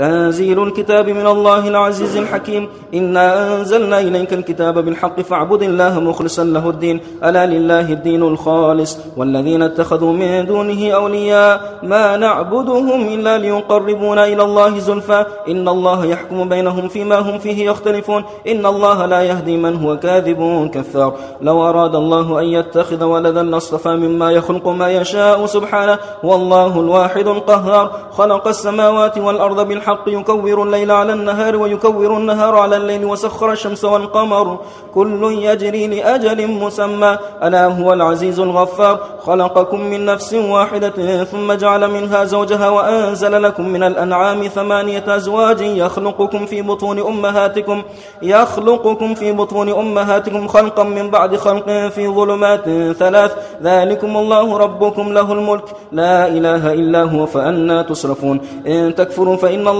تنزيل الكتاب من الله العزيز الحكيم. إنا أنزلنا إليك الكتاب بالحق فاعبد الله مخلصا له الدين. ألا لله الدين الخالص. والذين اتخذوا من دونه أولياء ما نعبدهم إلا ليقربونا إلى الله زلفى. إن الله يحكم بينهم فيما هم فيه يختلفون. إن الله لا يهدي من هو كاذب كثار لو أراد الله أن يتخذ ولدا لاصطفى مما يخلق ما يشاء سبحانه. والله الواحد القهار. خلق السماوات والأرض بالحق بالحق يكور الليل على النهار ويكور النهار على الليل وسخر الشمس والقمر. كل يجري لأجل مسمى. ألا هو العزيز الغفار. خلقكم من نفس واحدة ثم جعل منها زوجها وأنزل لكم من الأنعام ثمانية أزواج يخلقكم في بطون أمهاتكم. يخلقكم في بطون أمهاتكم خلقا من بعد خلق في ظلمات ثلاث. ذلكم الله ربكم له الملك. لا إله إلا هو فأنا تصرفون إن تكفروا فإن الله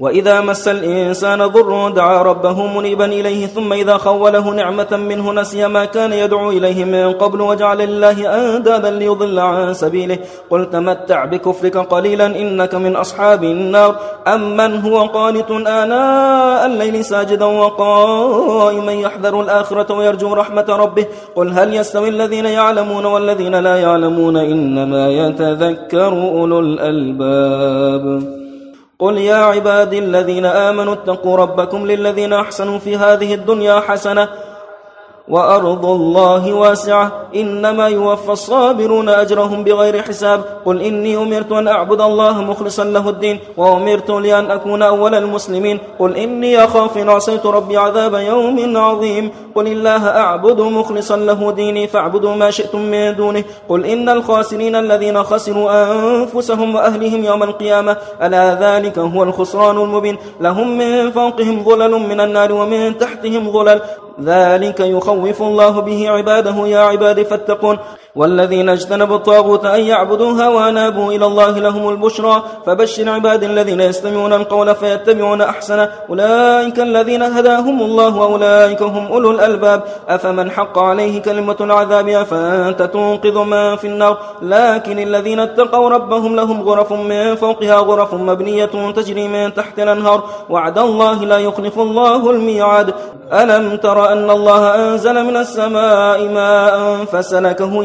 وإذا مس الإنسان ضر دعا ربه منيبا إليه ثم إذا خوله نعمة منه نسي ما كان يدعو إليه من قبل وجعل لله أندادا ليضل عن سبيله. قل تمتع بكفرك قليلا إنك من أصحاب النار. أمن هو قانت آناء الليل ساجدا وقائما يحذر الآخرة ويرجو رحمة ربه. قل هل يستوي الذين يعلمون والذين لا يعلمون إنما يتذكر أولو الألباب. قل يا عبادي الذين آمنوا اتقوا ربكم للذين أحسنوا في هذه الدنيا حسنة وأرض الله واسعة. إنما يوفى الصابرون أجرهم بغير حساب. قل إني أمرت أن أعبد الله مخلصا له الدين وأمرت لأن أكون أول المسلمين. قل إني أخاف إن عصيت ربي عذاب يوم عظيم. قل الله أعبد مخلصا له ديني فاعبدوا ما شئتم من دونه. قل إن الخاسرين الذين خسروا أنفسهم وأهلهم يوم القيامة. ألا ذلك هو الخسران المبين. لهم من فوقهم ظلل من النار ومن تحتهم ظلل. ذلك يخوف الله به عباده يا عباد فاتقون. والذين اجتنبوا الطاغوت أن يعبدوها وأنابوا إلى الله لهم البشرى فبشر عباد الذين يستمعون القول فيتبعون أحسن أولئك الذين هداهم الله وأولئك هم أولو الألباب أفمن حق عليه كلمة العذاب فأنت تنقذ من في النار لكن الذين اتقوا ربهم لهم غرف من فوقها غرف مبنية تجري من تحت الأنهار وعد الله لا يخلف الله الميعاد ألم تر أن الله أنزل من السماء ماء فسلكه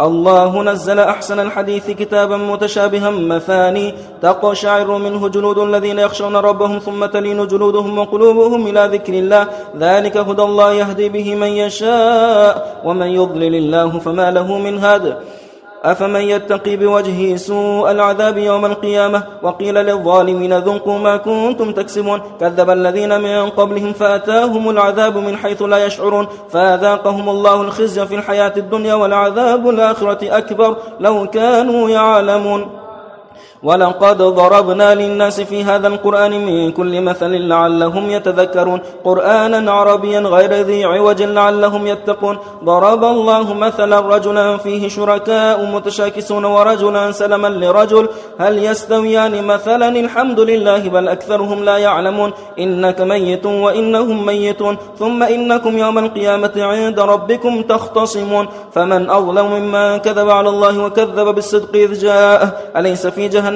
الله نزل أحسن الحديث كتابا متشابها مثاني تقشعر منه جلود الذين يخشون ربهم ثم تلين جلودهم وقلوبهم إلى ذكر الله. ذلك هدى الله يهدي به من يشاء ومن يضلل الله فما له من هاد. أفمن يتقي بوجهه سوء العذاب يوم القيامة وقيل للظالمين ذنقوا ما كنتم تكسبون كذب الذين من قبلهم فأتاهم العذاب من حيث لا يشعرون فأذاقهم الله الخزي في الحياة الدنيا والعذاب الآخرة أكبر لو كانوا يعلمون ولقد ضربنا للناس في هذا القرآن من كل مثل لعلهم يتذكرون. قرآنا عربيا غير ذي عوج لعلهم يتقون. ضرب الله مثلا رجلا فيه شركاء متشاكسون ورجلا سلما لرجل. هل يستويان مثلا؟ الحمد لله بل أكثرهم لا يعلمون. إنك ميت وإنهم ميتون. ثم إنكم يوم القيامة عند ربكم تختصمون. فمن أظلم ممن كذب على الله وكذب بالصدق إذ جاءه. أليس في جهنم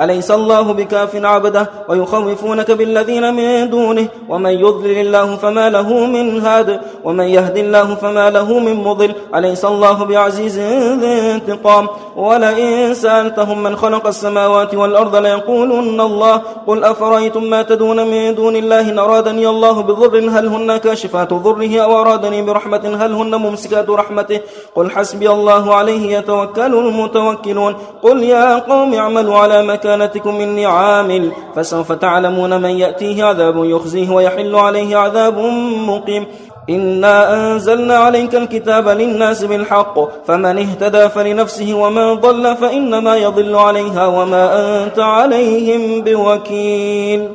أليس الله بكاف عبده ويخوفونك بالذين من دونه ومن يضلل الله فما له من هاد ومن يهد الله فما له من مضل أليس الله بعزيز ذي انتقام ولئن سألتهم من خلق السماوات والأرض ليقولن الله قل أفرأيتم ما تدون من دون الله إن أرادني الله بضر هل هن كاشفات ضره أو أرادني برحمة هل هن ممسكات رحمته قل حسبي الله عليه يتوكل المتوكلون قل يا قوم اعملوا على مكانتكم إني عامل فسوف تعلمون من يأتيه عذاب يخزيه ويحل عليه عذاب مقيم. إنا أنزلنا عليك الكتاب للناس بالحق فمن اهتدى فلنفسه ومن ضل فإنما يضل عليها وما أنت عليهم بوكيل.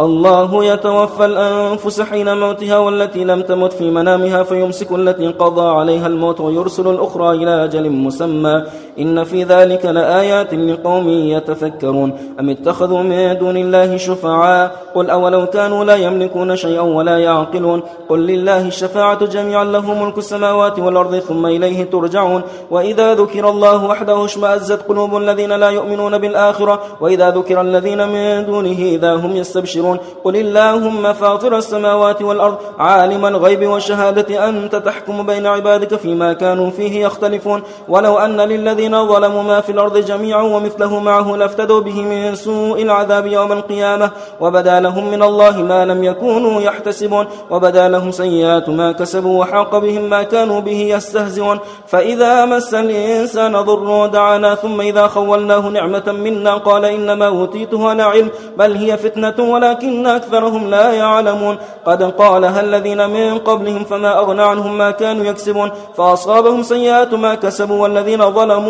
الله يتوفى الأنفس حين موتها والتي لم تمت في منامها فيمسك التي قضى عليها الموت ويرسل الأخرى إلى أجل مسمى. إن في ذلك لآيات لقوم يتفكرون. أم اتخذوا من دون الله شفعاء؟ قل أولو كانوا لا يملكون شيئا ولا يعقلون. قل لله الشفاعة جميعا له ملك السماوات والأرض ثم إليه ترجعون. وإذا ذكر الله وحده اشمأزت قلوب الذين لا يؤمنون بالآخرة. وإذا ذكر الذين من دونه إذا هم يستبشرون. قل اللهم فاطر السماوات والأرض عالم الغيب والشهادة أنت تحكم بين عبادك فيما كانوا فيه يختلفون. ولو أن للذين ظلموا ما في الأرض جميعا ومثله معه لافتدوا به من سوء العذاب يوم القيامة وبدا لهم من الله ما لم يكونوا يحتسبون وبدا لهم سيئات ما كسبوا وحاق بهم ما كانوا به يستهزئون فإذا مس الإنسان ضر دعانا ثم إذا خولناه نعمة منا قال إنما أوتيته على علم بل هي فتنة ولكن أكثرهم لا يعلمون قد قالها الذين من قبلهم فما أغنى عنهم ما كانوا يكسبون فأصابهم سيئات ما كسبوا والذين ظلموا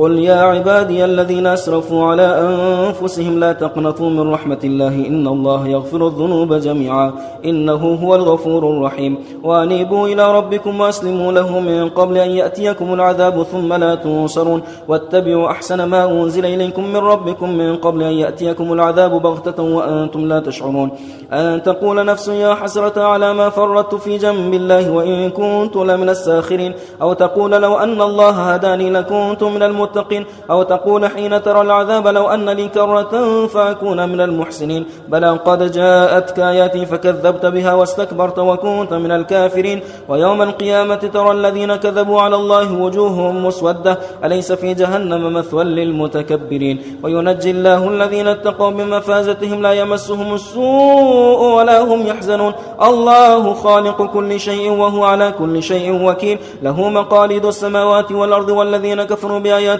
قل يا عبادي الذين أسرفوا على أنفسهم لا تقنطوا من رحمة الله إن الله يغفر الذنوب جميعا إنه هو الغفور الرحيم وأنيبوا إلى ربكم وأسلموا له من قبل أن يأتيكم العذاب ثم لا تنصرون واتبعوا أحسن ما أنزل إليكم من ربكم من قبل أن يأتيكم العذاب بغتة وأنتم لا تشعرون أن تقول نفس يا حسرة على ما فرطت في جنب الله وإن كنت لمن الساخرين أو تقول لو أن الله هداني لكنت من المتقين المتقين أو تقول حين ترى العذاب لو أن لي كرة فأكون من المحسنين. بلى قد جاءتك آياتي فكذبت بها واستكبرت وكنت من الكافرين. ويوم القيامة ترى الذين كذبوا على الله وجوههم مسودة. أليس في جهنم مثوى للمتكبرين؟ وينجي الله الذين اتقوا بمفازتهم لا يمسهم السوء ولا هم يحزنون. الله خالق كل شيء وهو على كل شيء وكيل. له مقاليد السماوات والأرض والذين كفروا بآيات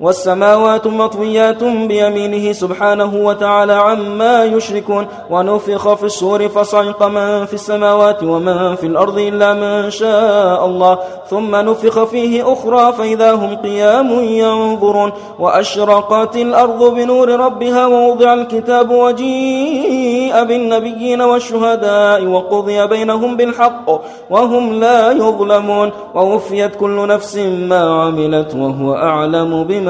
والسماوات مطويات بيمينه سبحانه وتعالى عما يشركون ونفخ في الصور فصعق من في السماوات ومن في الأرض إلا من شاء الله ثم نفخ فيه أخرى فإذا هم قيام ينظرون وأشرقت الأرض بنور ربها ووضع الكتاب وجيء بالنبيين والشهداء وقضي بينهم بالحق وهم لا يظلمون ووفيت كل نفس ما عملت وهو أعلم بما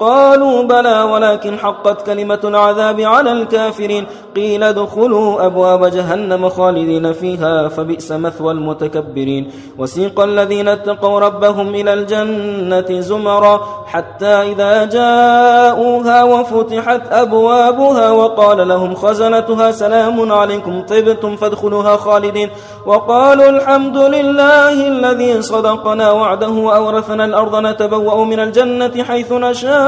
قالوا بلى ولكن حقت كلمة العذاب على الكافرين. قيل ادخلوا أبواب جهنم خالدين فيها فبئس مثوى المتكبرين. وسيق الذين اتقوا ربهم إلى الجنة زمرا حتى إذا جاءوها وفتحت أبوابها وقال لهم خزنتها سلام عليكم طبتم فادخلوها خالدين. وقالوا الحمد لله الذي صدقنا وعده وأورثنا الأرض نتبوأ من الجنة حيث نشاء.